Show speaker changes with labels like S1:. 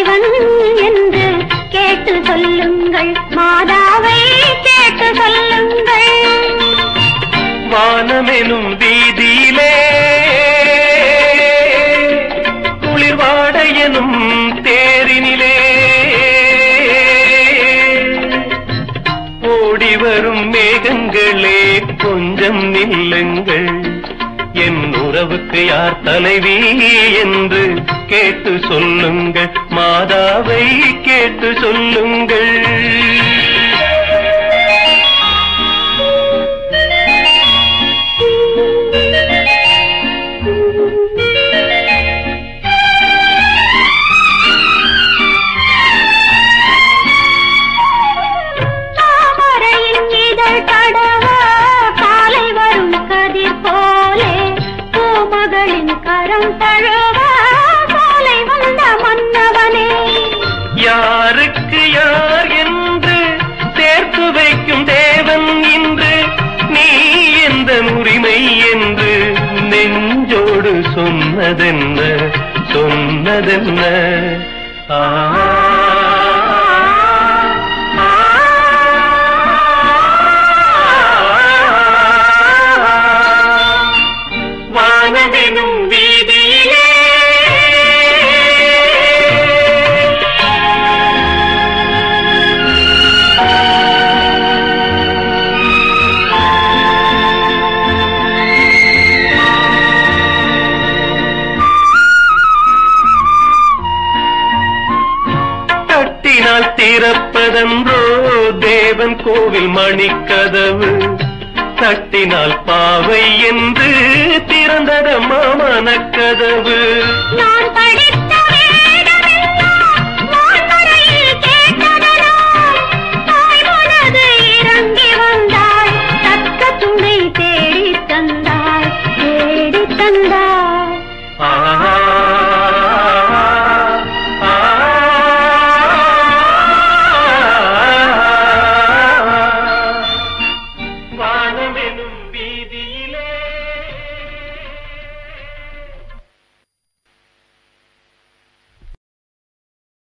S1: இறைவன் என்று கேட்டு சொல்லுங்கள். மாதாவை கேட்டு சொல்லுங்கள்.
S2: வானமெனும் வீதியிலே குளிர்வாடையனும் தேரினிலே ஓடி வரும் மேகங்களே கொஞ்சம் நில்லுங்கள். என் உறவுக்கு யார் தலைவி என்று கேட்டு சொல்லுங்கள். மாதாவை கேட்டு சொல்லுங்கள்.
S1: பூமகளின் கரம் தழுவ காலை வந்த மன்னவனே.
S2: யாருக்கு யார் என்று சேர்த்து வைக்கும் தேவன் இன்று நீ எந்த உரிமை என்று நெஞ்சோடு சொன்னதென்ன சொன்னதென்ன? ஆ. வானவெனும் திறப்பதன்றோ தேவன் கோவில் மணிக்கதவு தட்டினால் பாவை என்று திறந்ததம்மா